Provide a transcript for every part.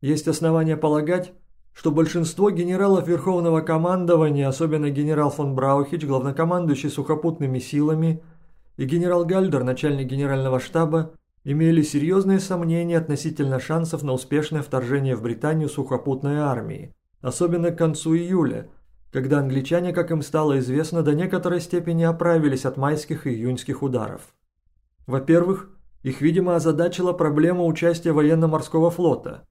Есть основания полагать, что большинство генералов Верховного командования, особенно генерал фон Браухич, главнокомандующий сухопутными силами, и генерал Гальдер, начальник генерального штаба, имели серьезные сомнения относительно шансов на успешное вторжение в Британию сухопутной армии, особенно к концу июля, когда англичане, как им стало известно, до некоторой степени оправились от майских и июньских ударов. Во-первых, их, видимо, озадачила проблема участия военно-морского флота.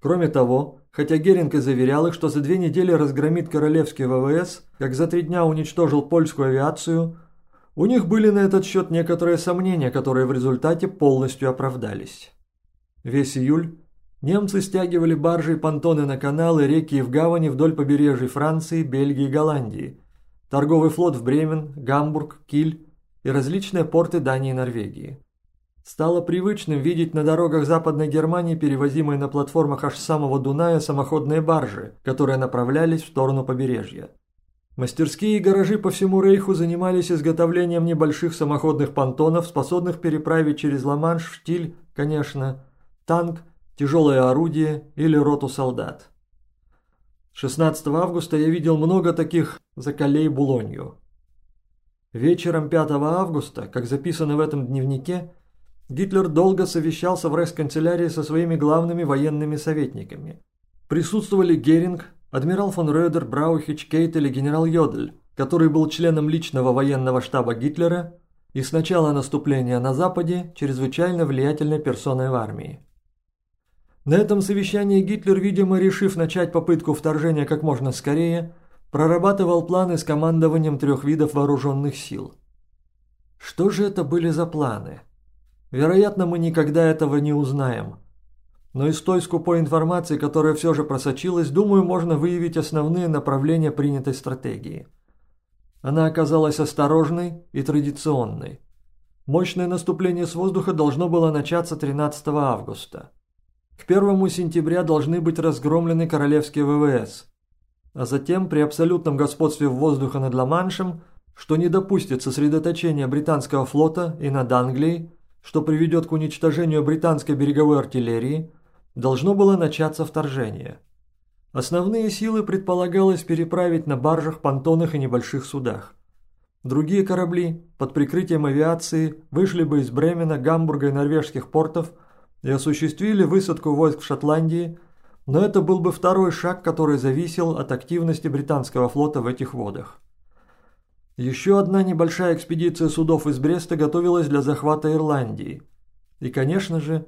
Кроме того, хотя Геринг и заверял их, что за две недели разгромит королевский ВВС, как за три дня уничтожил польскую авиацию, у них были на этот счет некоторые сомнения, которые в результате полностью оправдались. Весь июль немцы стягивали баржи и понтоны на каналы, реки и в гавани вдоль побережья Франции, Бельгии и Голландии, торговый флот в Бремен, Гамбург, Киль и различные порты Дании и Норвегии. Стало привычным видеть на дорогах Западной Германии перевозимые на платформах аж самого Дуная самоходные баржи, которые направлялись в сторону побережья. Мастерские и гаражи по всему Рейху занимались изготовлением небольших самоходных понтонов, способных переправить через Ла-Манш штиль, конечно, танк, тяжелое орудие или роту солдат. 16 августа я видел много таких за Калей Булонью. Вечером 5 августа, как записано в этом дневнике, Гитлер долго совещался в рейхсканцелярии со своими главными военными советниками. Присутствовали Геринг, адмирал фон Рёдер, Браухич, Кейтель и генерал Йодль, который был членом личного военного штаба Гитлера и с начала наступления на Западе чрезвычайно влиятельной персоной в армии. На этом совещании Гитлер, видимо, решив начать попытку вторжения как можно скорее, прорабатывал планы с командованием трех видов вооруженных сил. Что же это были за планы? Вероятно, мы никогда этого не узнаем – но из той скупой информации, которая все же просочилась, думаю, можно выявить основные направления принятой стратегии. Она оказалась осторожной и традиционной. Мощное наступление с воздуха должно было начаться 13 августа. К 1 сентября должны быть разгромлены королевские ВВС, а затем при абсолютном господстве воздуха над Ла-Маншем, что не допустит сосредоточения британского флота и над Англией, что приведет к уничтожению британской береговой артиллерии, должно было начаться вторжение. Основные силы предполагалось переправить на баржах, понтонах и небольших судах. Другие корабли под прикрытием авиации вышли бы из Бремена, Гамбурга и норвежских портов и осуществили высадку войск в Шотландии, но это был бы второй шаг, который зависел от активности британского флота в этих водах. Еще одна небольшая экспедиция судов из Бреста готовилась для захвата Ирландии. И, конечно же,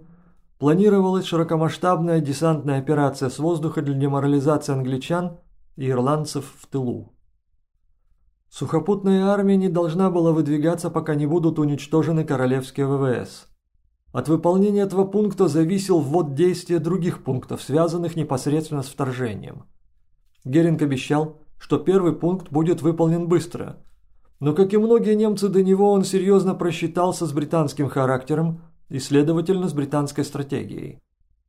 Планировалась широкомасштабная десантная операция с воздуха для деморализации англичан и ирландцев в тылу. Сухопутная армия не должна была выдвигаться, пока не будут уничтожены королевские ВВС. От выполнения этого пункта зависел ввод действия других пунктов, связанных непосредственно с вторжением. Геринг обещал, что первый пункт будет выполнен быстро. Но, как и многие немцы до него, он серьезно просчитался с британским характером и, следовательно, с британской стратегией.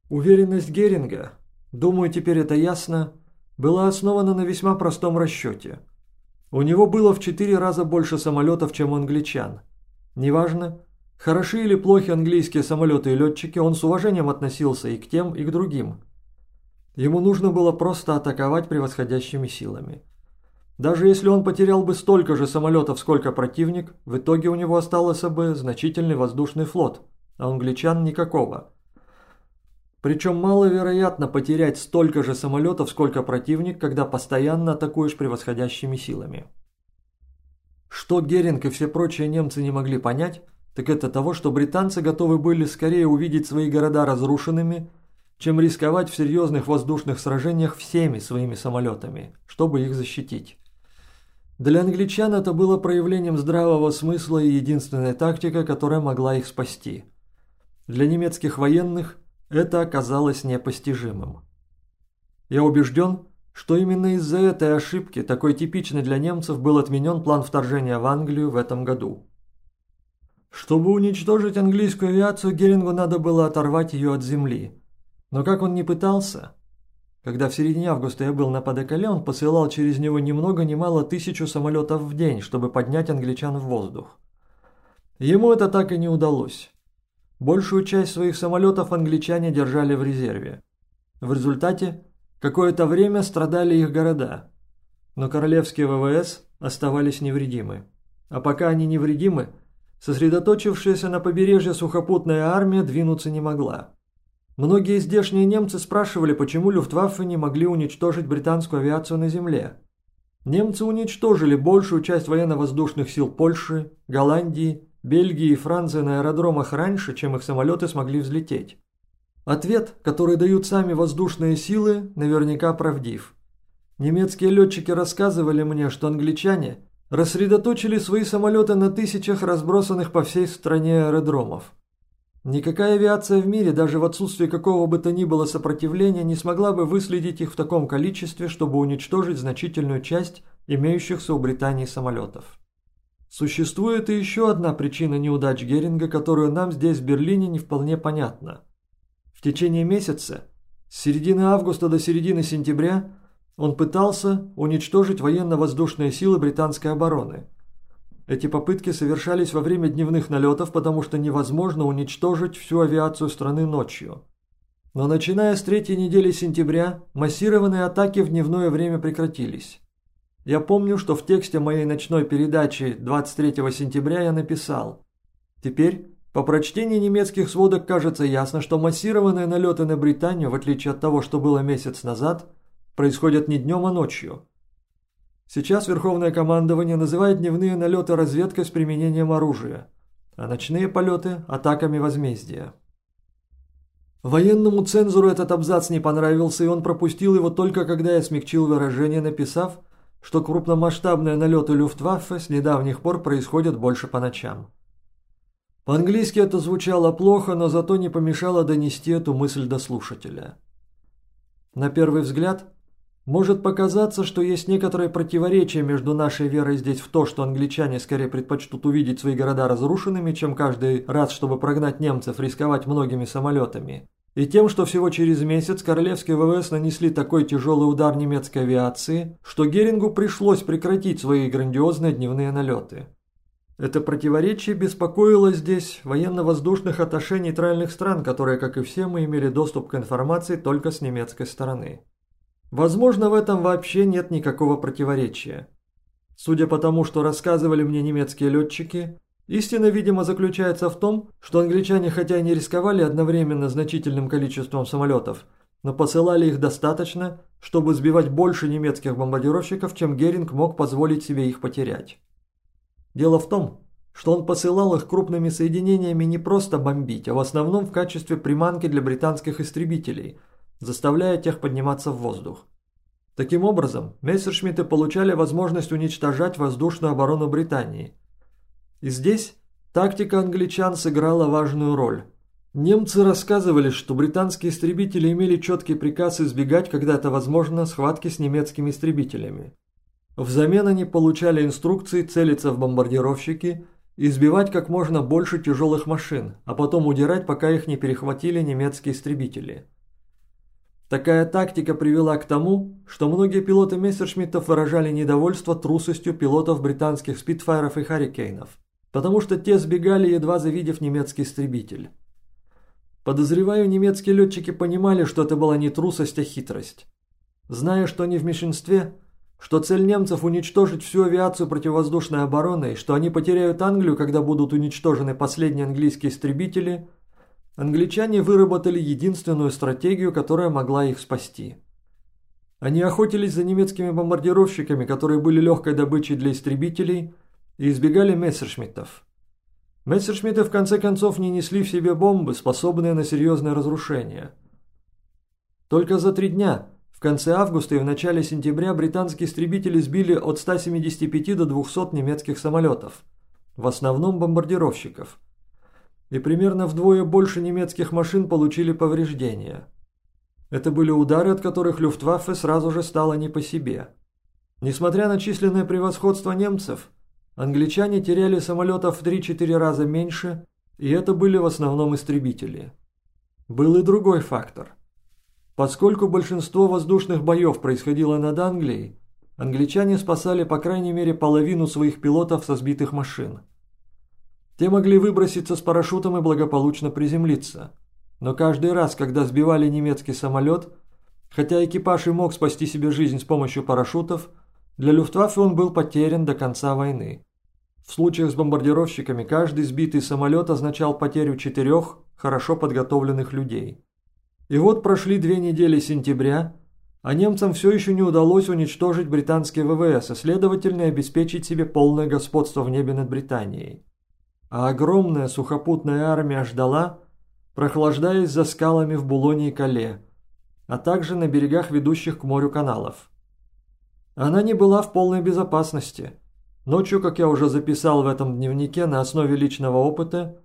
Уверенность Геринга, думаю, теперь это ясно, была основана на весьма простом расчете. У него было в четыре раза больше самолетов, чем у англичан. Неважно, хороши или плохи английские самолеты и летчики, он с уважением относился и к тем, и к другим. Ему нужно было просто атаковать превосходящими силами. Даже если он потерял бы столько же самолетов, сколько противник, в итоге у него остался бы значительный воздушный флот – а англичан никакого. Причем маловероятно потерять столько же самолетов, сколько противник, когда постоянно атакуешь превосходящими силами. Что Геринг и все прочие немцы не могли понять, так это того, что британцы готовы были скорее увидеть свои города разрушенными, чем рисковать в серьезных воздушных сражениях всеми своими самолетами, чтобы их защитить. Для англичан это было проявлением здравого смысла и единственная тактика, которая могла их спасти – для немецких военных это оказалось непостижимым. Я убежден, что именно из-за этой ошибки, такой типичной для немцев, был отменен план вторжения в Англию в этом году. Чтобы уничтожить английскую авиацию, Герингу надо было оторвать ее от земли. Но как он не пытался, когда в середине августа я был на Падекале, он посылал через него ни много ни мало тысячу самолетов в день, чтобы поднять англичан в воздух. Ему это так и не удалось. Большую часть своих самолетов англичане держали в резерве. В результате какое-то время страдали их города, но королевские ВВС оставались невредимы. А пока они невредимы, сосредоточившаяся на побережье сухопутная армия двинуться не могла. Многие здешние немцы спрашивали, почему Люфтваффе не могли уничтожить британскую авиацию на земле. Немцы уничтожили большую часть военно-воздушных сил Польши, Голландии, Бельгии и Франции на аэродромах раньше, чем их самолеты смогли взлететь. Ответ, который дают сами воздушные силы, наверняка правдив. Немецкие летчики рассказывали мне, что англичане рассредоточили свои самолеты на тысячах разбросанных по всей стране аэродромов. Никакая авиация в мире, даже в отсутствии какого бы то ни было сопротивления, не смогла бы выследить их в таком количестве, чтобы уничтожить значительную часть имеющихся у Британии самолетов. Существует и еще одна причина неудач Геринга, которую нам здесь в Берлине не вполне понятна. В течение месяца, с середины августа до середины сентября, он пытался уничтожить военно-воздушные силы британской обороны – эти попытки совершались во время дневных налетов, потому что невозможно уничтожить всю авиацию страны ночью. Но начиная с третьей недели сентября, массированные атаки в дневное время прекратились. Я помню, что в тексте моей ночной передачи 23 сентября я написал «Теперь, по прочтении немецких сводок кажется ясно, что массированные налеты на Британию, в отличие от того, что было месяц назад, происходят не днем, а ночью. Сейчас Верховное командование называет дневные налеты разведкой с применением оружия, а ночные полеты – атаками возмездия. Военному цензору этот абзац не понравился, и он пропустил его только когда я смягчил выражение, написав, что крупномасштабные налеты Люфтваффе с недавних пор происходят больше по ночам. По-английски это звучало плохо, но зато не помешало донести эту мысль до слушателя. На первый взгляд – может показаться, что есть некоторое противоречие между нашей верой здесь в то, что англичане скорее предпочтут увидеть свои города разрушенными, чем каждый раз, чтобы прогнать немцев, рисковать многими самолетами. И тем, что всего через месяц королевские ВВС нанесли такой тяжелый удар немецкой авиации, что Герингу пришлось прекратить свои грандиозные дневные налеты. Это противоречие беспокоило здесь военно-воздушных атташе нейтральных стран, которые, как и все мы, имели доступ к информации только с немецкой стороны. Возможно, в этом вообще нет никакого противоречия. Судя по тому, что рассказывали мне немецкие летчики, истина, видимо, заключается в том, что англичане хотя и не рисковали одновременно значительным количеством самолетов, но посылали их достаточно, чтобы сбивать больше немецких бомбардировщиков, чем Геринг мог позволить себе их потерять. Дело в том, что он посылал их крупными соединениями не просто бомбить, а в основном в качестве приманки для британских истребителей – заставляя тех подниматься в воздух. Таким образом, мессершмитты получали возможность уничтожать воздушную оборону Британии. И здесь тактика англичан сыграла важную роль. Немцы рассказывали, что британские истребители имели четкий приказ избегать, когда это возможно, схватки с немецкими истребителями. Взамен они получали инструкции целиться в бомбардировщики и избивать как можно больше тяжелых машин, а потом удирать, пока их не перехватили немецкие истребители. Такая тактика привела к тому, что многие пилоты Мессершмиттов выражали недовольство трусостью пилотов британских спитфайров и харрикейнов, потому что те сбегали, едва завидев немецкий истребитель. Подозреваю, немецкие летчики понимали, что это была не трусость, а хитрость. Зная, что они в меньшинстве, что цель немцев уничтожить всю авиацию противовоздушной обороны и что они потеряют Англию, когда будут уничтожены последние английские истребители – англичане выработали единственную стратегию, которая могла их спасти. Они охотились за немецкими бомбардировщиками, которые были легкой добычей для истребителей, и избегали мессершмиттов. Мессершмитты в конце концов не несли в себе бомбы, способные на серьезное разрушение. Только за три дня, в конце августа и в начале сентября, британские истребители сбили от 175 до 200 немецких самолетов, в основном бомбардировщиков – и примерно вдвое больше немецких машин получили повреждения. Это были удары, от которых Люфтваффе сразу же стало не по себе. Несмотря на численное превосходство немцев, англичане теряли самолетов в 3-4 раза меньше, и это были в основном истребители. Был и другой фактор. Поскольку большинство воздушных боев происходило над Англией, англичане спасали по крайней мере половину своих пилотов со сбитых машин. Те могли выброситься с парашютом и благополучно приземлиться. Но каждый раз, когда сбивали немецкий самолет, Хотя экипаж и мог спасти себе жизнь с помощью парашютов, для Люфтваффе он был потерян до конца войны. В случаях с бомбардировщиками каждый сбитый самолет означал потерю четырех хорошо подготовленных людей. И вот прошли две недели сентября, а немцам все еще не удалось уничтожить британские ВВС, а следовательно обеспечить себе полное господство в небе над Британией. А огромная сухопутная армия ждала, прохлаждаясь за скалами в Булоне и Кале, а также на берегах ведущих к морю каналов. Она не была в полной безопасности. Ночью, как я уже записал в этом дневнике на основе личного опыта,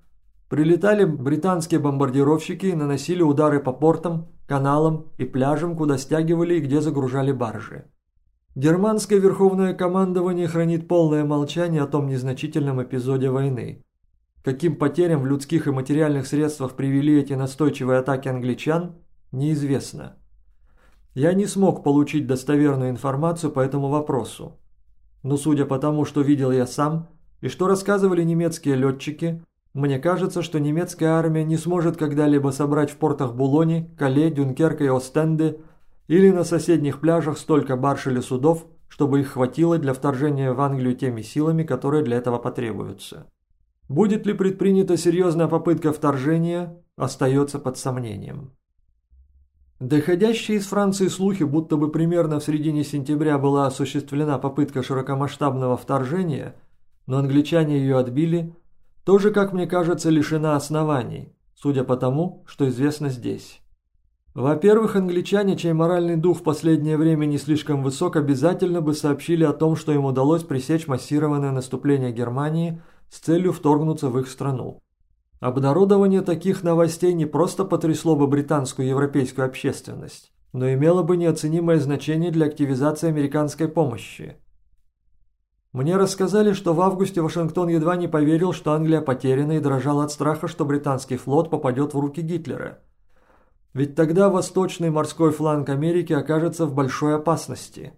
прилетали британские бомбардировщики и наносили удары по портам, каналам и пляжам, куда стягивали и где загружали баржи. Германское верховное командование хранит полное молчание о том незначительном эпизоде войны. Каким потерям в людских и материальных средствах привели эти настойчивые атаки англичан, неизвестно. Я не смог получить достоверную информацию по этому вопросу. Но судя по тому, что видел я сам, и что рассказывали немецкие летчики, мне кажется, что немецкая армия не сможет когда-либо собрать в портах Булони, Кале, Дюнкерка и Остенде или на соседних пляжах столько барж или судов, чтобы их хватило для вторжения в Англию теми силами, которые для этого потребуются. Будет ли предпринята серьезная попытка вторжения, остается под сомнением. Доходящие из Франции слухи, будто бы примерно в середине сентября была осуществлена попытка широкомасштабного вторжения, но англичане ее отбили, тоже, как мне кажется, лишена оснований, судя по тому, что известно здесь. Во-первых, англичане, чей моральный дух в последнее время не слишком высок, обязательно бы сообщили о том, что им удалось пресечь массированное наступление Германии с целью вторгнуться в их страну. Обнародование таких новостей не просто потрясло бы британскую и европейскую общественность, но имело бы неоценимое значение для активизации американской помощи. Мне рассказали, что в августе Вашингтон едва не поверил, что Англия потеряна и дрожал от страха, что британский флот попадет в руки Гитлера. Ведь тогда восточный морской фланг Америки окажется в большой опасности.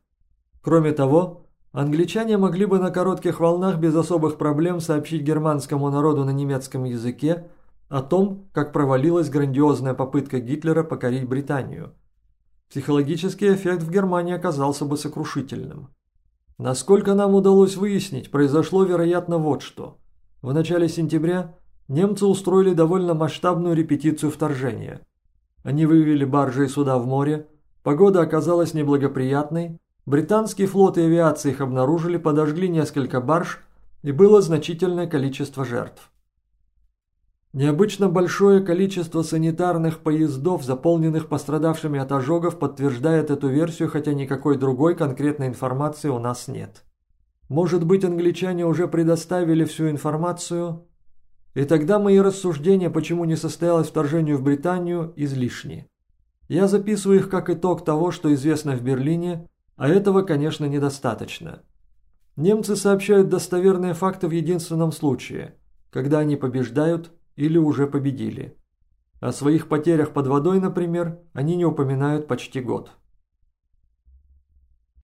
Кроме того, англичане могли бы на коротких волнах без особых проблем сообщить германскому народу на немецком языке о том, как провалилась грандиозная попытка Гитлера покорить Британию. Психологический эффект в Германии оказался бы сокрушительным. Насколько нам удалось выяснить, произошло, вероятно, вот что. В начале сентября немцы устроили довольно масштабную репетицию вторжения. Они вывели баржи и суда в море, погода оказалась неблагоприятной, британский флот и авиация их обнаружили, подожгли несколько барж и было значительное количество жертв. Необычно большое количество санитарных поездов, заполненных пострадавшими от ожогов, подтверждает эту версию, хотя никакой другой конкретной информации у нас нет. Может быть, англичане уже предоставили всю информацию, и тогда мои рассуждения, почему не состоялось вторжение в Британию, излишни. Я записываю их как итог того, что известно в Берлине, а этого, конечно, недостаточно. Немцы сообщают достоверные факты в единственном случае, когда они побеждают или уже победили. О своих потерях под водой, например, они не упоминают почти год.